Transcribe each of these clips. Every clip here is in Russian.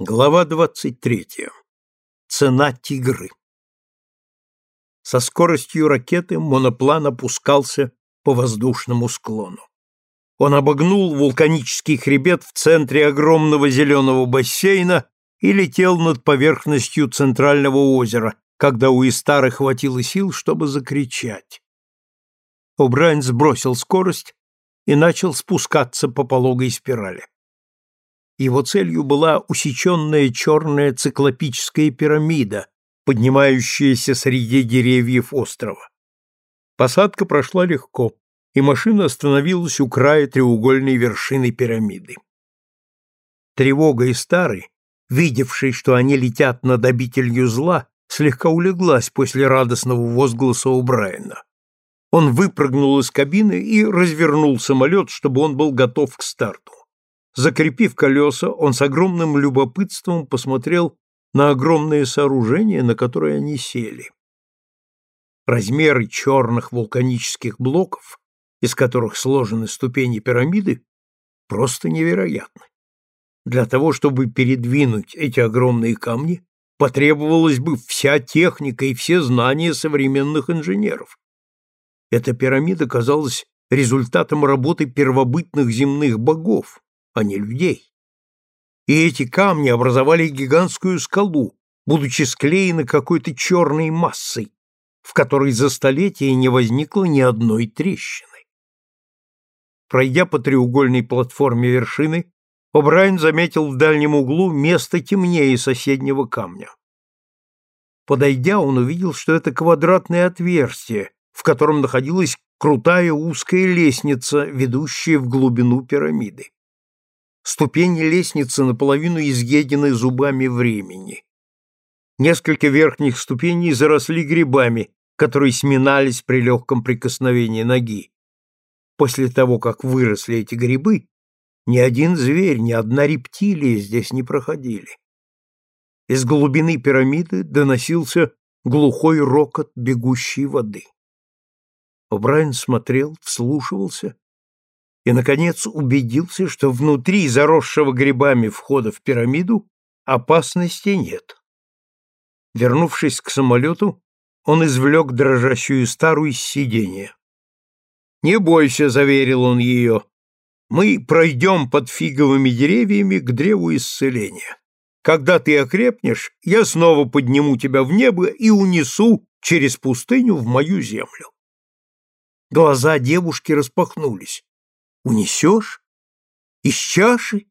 Глава 23. Цена тигры. Со скоростью ракеты моноплан опускался по воздушному склону. Он обогнул вулканический хребет в центре огромного зеленого бассейна и летел над поверхностью центрального озера, когда у Истары хватило сил, чтобы закричать. О'Брайен сбросил скорость и начал спускаться по пологой спирали. Его целью была усеченная черная циклопическая пирамида, поднимающаяся среди деревьев острова. Посадка прошла легко, и машина остановилась у края треугольной вершины пирамиды. Тревога и старый, видевший, что они летят над обителью зла, слегка улеглась после радостного возгласа у Брайана. Он выпрыгнул из кабины и развернул самолет, чтобы он был готов к старту. Закрепив колеса, он с огромным любопытством посмотрел на огромное сооружение, на которое они сели. Размеры черных вулканических блоков, из которых сложены ступени пирамиды, просто невероятны. Для того, чтобы передвинуть эти огромные камни, потребовалась бы вся техника и все знания современных инженеров. Эта пирамида казалась результатом работы первобытных земных богов, а не людей. И эти камни образовали гигантскую скалу, будучи склеены какой-то черной массой, в которой за столетия не возникло ни одной трещины. Пройдя по треугольной платформе вершины, О'Брайен заметил в дальнем углу место темнее соседнего камня. Подойдя, он увидел, что это квадратное отверстие, в котором находилась крутая узкая лестница, ведущая в глубину пирамиды. Ступени лестницы наполовину изъедены зубами времени. Несколько верхних ступеней заросли грибами, которые сминались при легком прикосновении ноги. После того, как выросли эти грибы, ни один зверь, ни одна рептилия здесь не проходили. Из глубины пирамиды доносился глухой рокот бегущей воды. О'Брайен смотрел, вслушивался и, наконец, убедился, что внутри заросшего грибами входа в пирамиду опасности нет. Вернувшись к самолету, он извлек дрожащую старую из сиденья. «Не бойся», — заверил он ее, — «мы пройдем под фиговыми деревьями к древу исцеления. Когда ты окрепнешь, я снова подниму тебя в небо и унесу через пустыню в мою землю». Глаза девушки распахнулись. Унесешь? Из чаши?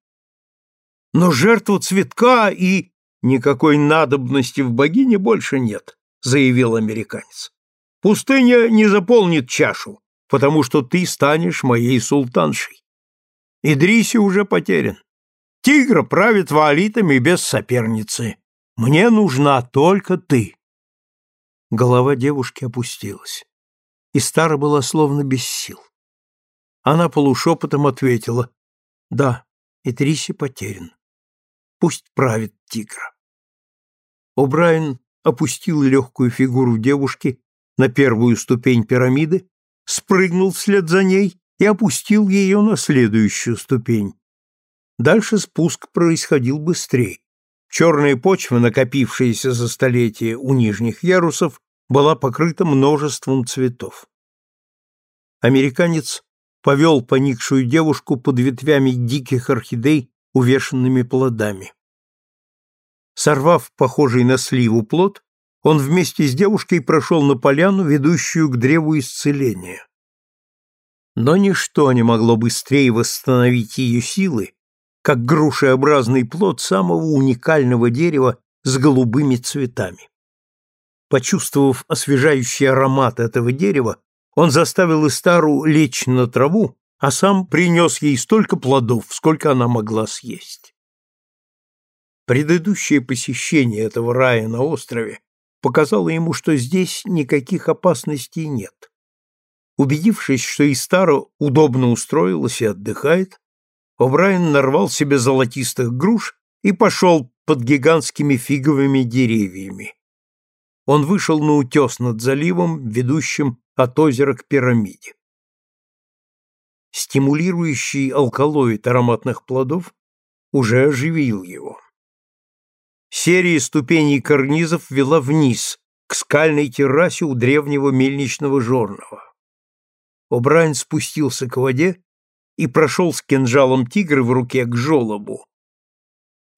Но жертву цветка и... Никакой надобности в богине больше нет, заявил американец. Пустыня не заполнит чашу, потому что ты станешь моей султаншей. Идриси уже потерян. Тигр правит ваалитами без соперницы. Мне нужна только ты. Голова девушки опустилась, и Стара была словно без сил. Она полушепотом ответила, «Да, Этриси потерян. Пусть правит тигра». О'Брайен опустил легкую фигуру девушки на первую ступень пирамиды, спрыгнул вслед за ней и опустил ее на следующую ступень. Дальше спуск происходил быстрее. Черная почва, накопившаяся за столетия у нижних ярусов, была покрыта множеством цветов. Американец повел поникшую девушку под ветвями диких орхидей, увешанными плодами. Сорвав похожий на сливу плод, он вместе с девушкой прошел на поляну, ведущую к древу исцеления. Но ничто не могло быстрее восстановить ее силы, как грушеобразный плод самого уникального дерева с голубыми цветами. Почувствовав освежающий аромат этого дерева, он заставил Истару лечь на траву, а сам принес ей столько плодов, сколько она могла съесть. Предыдущее посещение этого рая на острове показало ему, что здесь никаких опасностей нет. Убедившись, что Истара удобно устроилась и отдыхает, О'Брайен нарвал себе золотистых груш и пошел под гигантскими фиговыми деревьями. Он вышел на утес над заливом, ведущим от озера к пирамиде. Стимулирующий алкалоид ароматных плодов уже оживил его. Серия ступеней карнизов вела вниз, к скальной террасе у древнего мельничного жорного. О'Брайен спустился к воде и прошел с кинжалом тигра в руке к жолобу.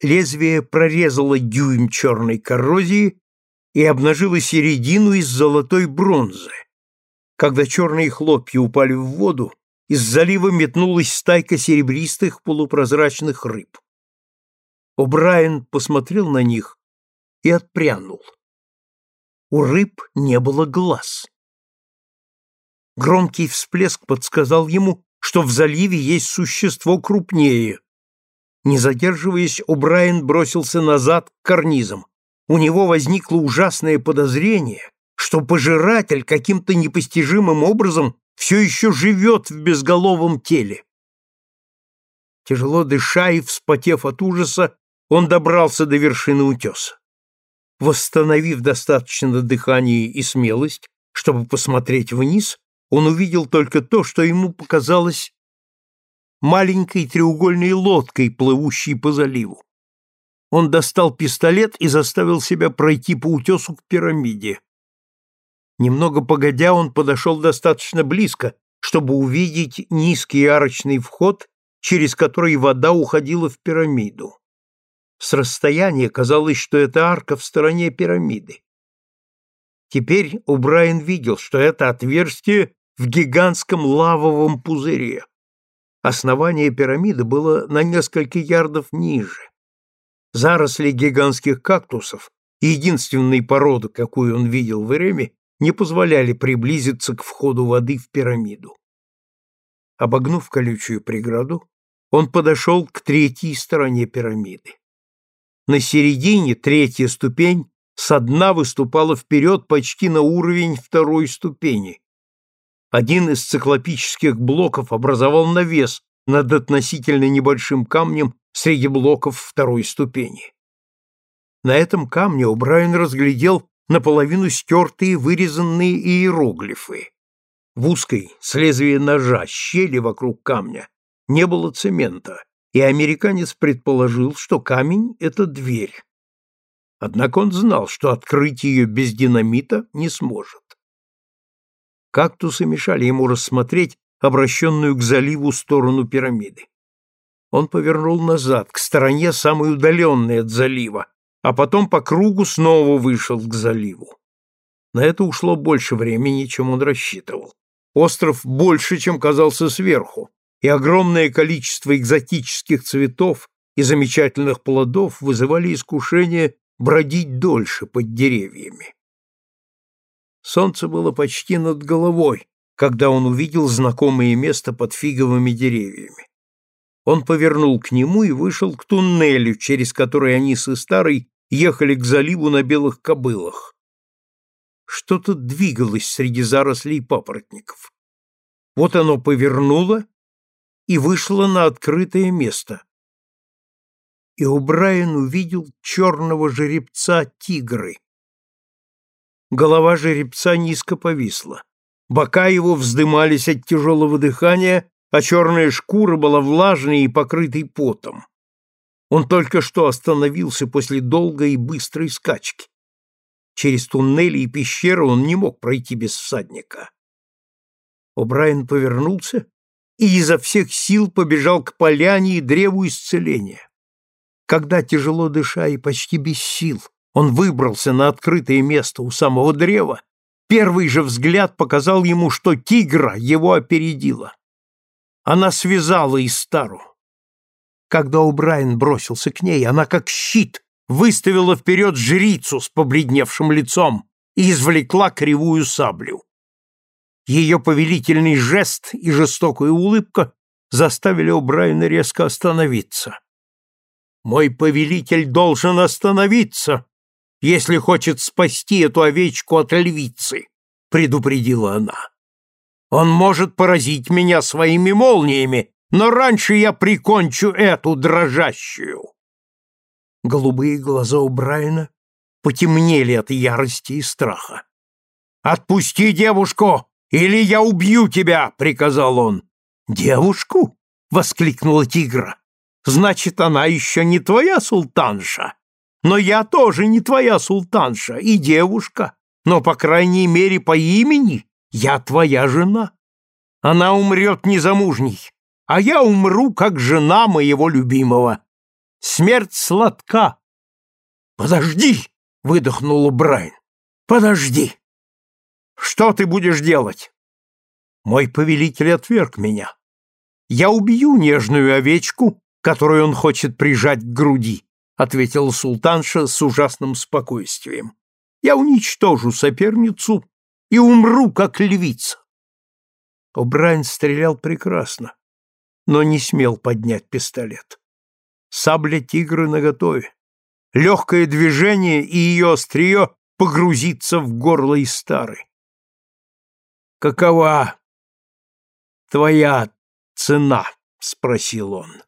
Лезвие прорезало дюйм черной коррозии и обнажило середину из золотой бронзы. Когда черные хлопья упали в воду, из залива метнулась стайка серебристых полупрозрачных рыб. О'Брайен посмотрел на них и отпрянул. У рыб не было глаз. Громкий всплеск подсказал ему, что в заливе есть существо крупнее. Не задерживаясь, О'Брайен бросился назад к карнизам. У него возникло ужасное подозрение, что пожиратель каким-то непостижимым образом все еще живет в безголовом теле. Тяжело дыша и вспотев от ужаса, он добрался до вершины утеса. Восстановив достаточно дыхания и смелость, чтобы посмотреть вниз, он увидел только то, что ему показалось маленькой треугольной лодкой, плывущей по заливу. Он достал пистолет и заставил себя пройти по утесу к пирамиде. Немного погодя, он подошел достаточно близко, чтобы увидеть низкий арочный вход, через который вода уходила в пирамиду. С расстояния казалось, что это арка в стороне пирамиды. Теперь Убрайен видел, что это отверстие в гигантском лавовом пузыре. Основание пирамиды было на несколько ярдов ниже. Заросли гигантских кактусов, единственной породы, какую он видел в Эреме, не позволяли приблизиться к входу воды в пирамиду. Обогнув колючую преграду, он подошел к третьей стороне пирамиды. На середине третья ступень со дна выступала вперед почти на уровень второй ступени, один из циклопических блоков образовал навес над относительно небольшим камнем среди блоков второй ступени. На этом камне О'Брайен разглядел наполовину стертые вырезанные иероглифы. В узкой, с лезвия ножа, щели вокруг камня не было цемента, и американец предположил, что камень — это дверь. Однако он знал, что открыть ее без динамита не сможет. Кактусы мешали ему рассмотреть обращенную к заливу сторону пирамиды. Он повернул назад, к стороне, самой удаленной от залива, а потом по кругу снова вышел к заливу. На это ушло больше времени, чем он рассчитывал. Остров больше, чем казался сверху, и огромное количество экзотических цветов и замечательных плодов вызывали искушение бродить дольше под деревьями. Солнце было почти над головой, когда он увидел знакомое место под фиговыми деревьями. Он повернул к нему и вышел к туннелю, через который они с Истарой ехали к заливу на белых кобылах. Что-то двигалось среди зарослей папоротников. Вот оно повернуло и вышло на открытое место. И Убрайен увидел черного жеребца тигры, Голова жеребца низко повисла. Бока его вздымались от тяжелого дыхания, а черная шкура была влажной и покрытой потом. Он только что остановился после долгой и быстрой скачки. Через туннели и пещеры он не мог пройти без всадника. О'Брайен повернулся и изо всех сил побежал к поляне и древу исцеления. Когда, тяжело дыша и почти без сил, он выбрался на открытое место у самого древа. Первый же взгляд показал ему, что тигра его опередила. Она связала Истару. Когда Убрайен бросился к ней, она как щит выставила вперед жрицу с побледневшим лицом и извлекла кривую саблю. Ее повелительный жест и жестокая улыбка заставили Убрайена резко остановиться. «Мой повелитель должен остановиться!» если хочет спасти эту овечку от львицы, предупредила она. Он может поразить меня своими молниями, но раньше я прикончу эту дрожащую. Голубые глаза у Брайана потемнели от ярости и страха. «Отпусти девушку, или я убью тебя!» — приказал он. «Девушку?» — воскликнула тигра. «Значит, она еще не твоя султанша?» Но я тоже не твоя султанша и девушка, но, по крайней мере, по имени я твоя жена. Она умрет незамужней, а я умру, как жена моего любимого. Смерть сладка. Подожди, выдохнул Брайан. Подожди. Что ты будешь делать? Мой повелитель отверг меня. Я убью нежную овечку, которую он хочет прижать к груди, ответила султанша с ужасным спокойствием. Я уничтожу соперницу и умру, как львица. О'Брайен стрелял прекрасно, но не смел поднять пистолет. Сабля тигра наготове. Легкое движение, и ее острие погрузится в горло и старый. «Какова твоя цена?» — спросил он.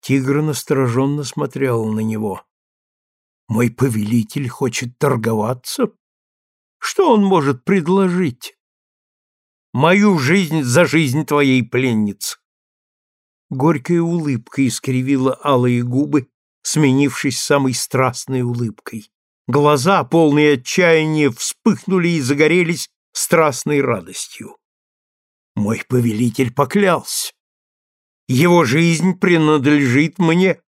Тигр настороженно смотрел на него. «Мой повелитель хочет торговаться? Что он может предложить?» «Мою жизнь за жизнь твоей пленницы!» Горькая улыбка искривила алые губы, сменившись самой страстной улыбкой. Глаза, полные отчаяния, вспыхнули и загорелись страстной радостью. Мой повелитель поклялся. Его жизнь принадлежит мне.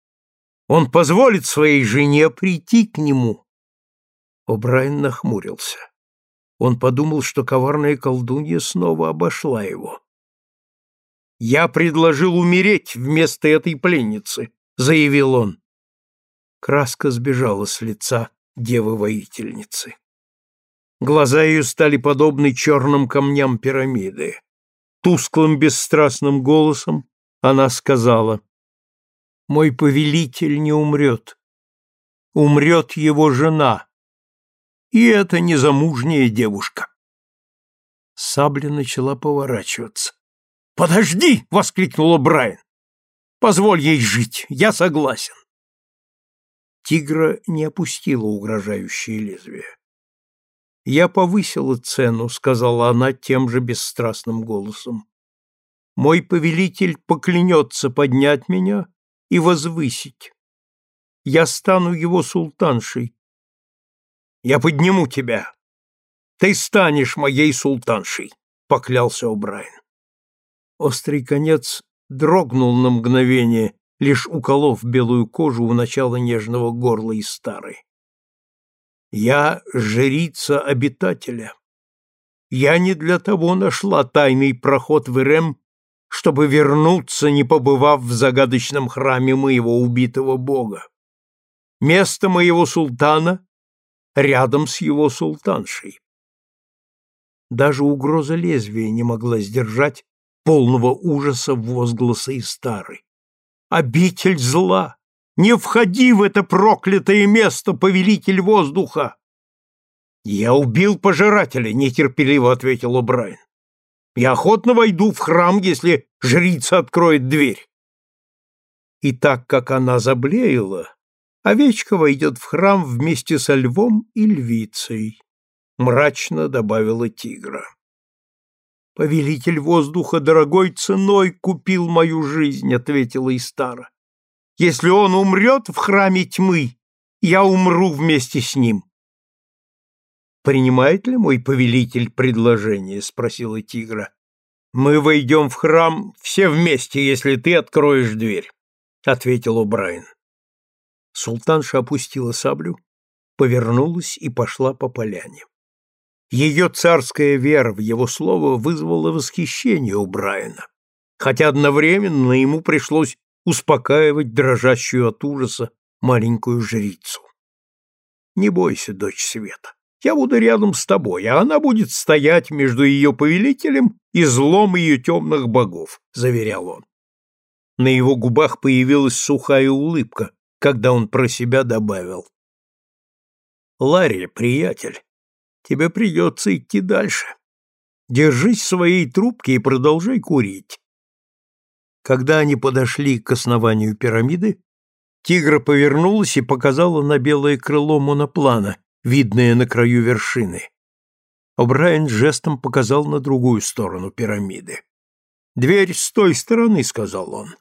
Он позволит своей жене прийти к нему. О'Брайен нахмурился. Он подумал, что коварная колдунья снова обошла его. «Я предложил умереть вместо этой пленницы», — заявил он. Краска сбежала с лица девы-воительницы. Глаза ее стали подобны черным камням пирамиды. Тусклым бесстрастным голосом она сказала, «Мой повелитель не умрет. Умрет его жена, и это незамужняя девушка». Сабля начала поворачиваться. «Подожди!» — воскликнула Брайан. «Позволь ей жить, я согласен». Тигра не опустила угрожающее лезвие. «Я повысила цену», — сказала она тем же бесстрастным голосом мой повелитель поклянется поднять меня и возвысить. Я стану его султаншей. Я подниму тебя. Ты станешь моей султаншей, поклялся О'Брайен. Острый конец дрогнул на мгновение, лишь уколов белую кожу у начала нежного горла и старой. Я жрица обитателя. Я не для того нашла тайный проход в Ирем, чтобы вернуться, не побывав в загадочном храме моего убитого бога. Место моего султана рядом с его султаншей. Даже угроза лезвия не могла сдержать полного ужаса возгласа и старый. «Обитель зла! Не входи в это проклятое место, повелитель воздуха!» «Я убил пожирателя», — нетерпеливо ответил О'Брайен. Я охотно войду в храм, если жрица откроет дверь. И так как она заблеяла, овечка войдет в храм вместе со львом и львицей, мрачно добавила тигра. Повелитель воздуха дорогой ценой купил мою жизнь, ответила Истара. Если он умрет в храме тьмы, я умру вместе с ним. «Принимает ли мой повелитель предложение?» — спросила тигра. «Мы войдем в храм все вместе, если ты откроешь дверь», — ответил О'Брайен. Султанша опустила саблю, повернулась и пошла по поляне. Ее царская вера в его слово вызвала восхищение у Брайана, хотя одновременно ему пришлось успокаивать дрожащую от ужаса маленькую жрицу. «Не бойся, дочь света. Я буду рядом с тобой, а она будет стоять между ее повелителем и злом ее темных богов», — заверял он. На его губах появилась сухая улыбка, когда он про себя добавил. «Ларри, приятель, тебе придется идти дальше. Держись своей трубки и продолжай курить». Когда они подошли к основанию пирамиды, тигра повернулась и показала на белое крыло моноплана, видное на краю вершины. О'Брайен жестом показал на другую сторону пирамиды. «Дверь с той стороны», — сказал он.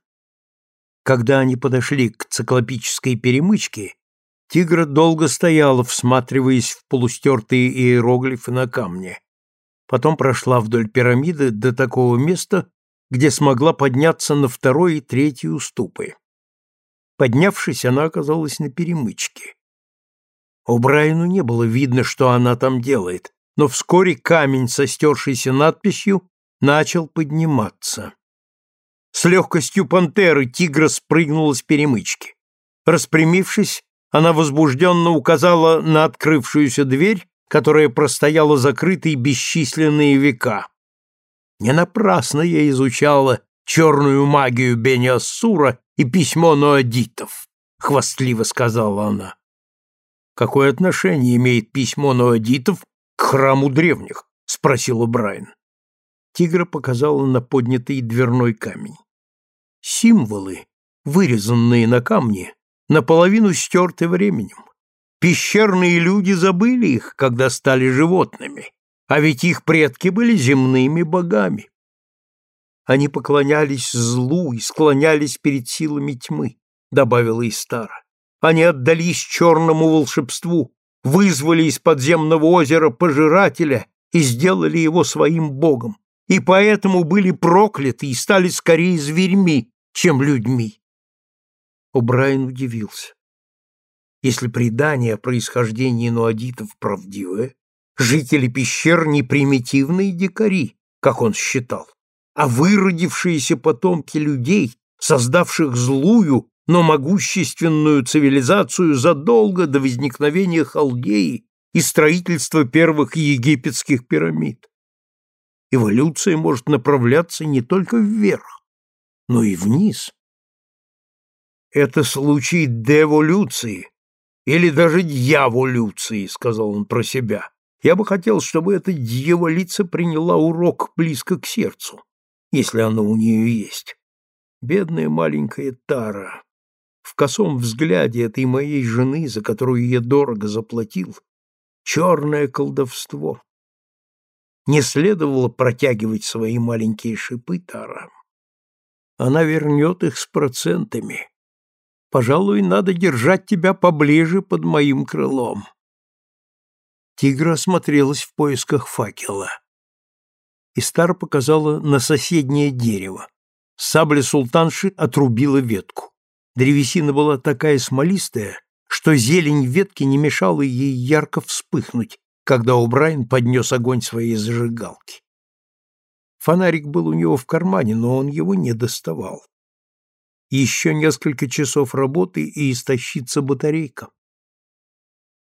Когда они подошли к циклопической перемычке, Тигра долго стояла, всматриваясь в полустертые иероглифы на камне. Потом прошла вдоль пирамиды до такого места, где смогла подняться на второй и третий уступы. Поднявшись, она оказалась на перемычке. У Брайану не было видно, что она там делает, но вскоре камень со стершейся надписью начал подниматься. С легкостью пантеры тигра спрыгнула с перемычки. Распрямившись, она возбужденно указала на открывшуюся дверь, которая простояла закрытой бесчисленные века. Не напрасно я изучала черную магию Бениассура и письмо ноадитов, — хвастливо сказала она. Какое отношение имеет письмо ноадитов к храму древних? — спросила Брайан. Тигра показала на поднятый дверной камень. Символы, вырезанные на камне, наполовину стерты временем. Пещерные люди забыли их, когда стали животными, а ведь их предки были земными богами. Они поклонялись злу и склонялись перед силами тьмы, добавила Истара. Они отдались черному волшебству, вызвали из подземного озера пожирателя и сделали его своим богом, и поэтому были прокляты и стали скорее зверьми, чем людьми. О'Брайен удивился. Если предание о происхождении нуадитов правдивое, жители пещер не примитивные дикари, как он считал, а выродившиеся потомки людей, создавших злую, но могущественную цивилизацию задолго до возникновения Халдеи и строительства первых египетских пирамид. Эволюция может направляться не только вверх, но и вниз. Это случай деволюции или даже дьяволюции, сказал он про себя. Я бы хотел, чтобы эта дьяволица приняла урок близко к сердцу, если оно у нее есть. Бедная маленькая Тара. В косом взгляде этой моей жены, за которую я дорого заплатил, черное колдовство. Не следовало протягивать свои маленькие шипы Тара. Она вернет их с процентами, Пожалуй, надо держать тебя поближе под моим крылом. Тигра осмотрелась в поисках факела. Истар показала на соседнее дерево. Сабля султанши отрубила ветку. Древесина была такая смолистая, что зелень ветки не мешала ей ярко вспыхнуть, когда Убрайн поднес огонь своей зажигалки. Фонарик был у него в кармане, но он его не доставал. Еще несколько часов работы и истощится батарейка.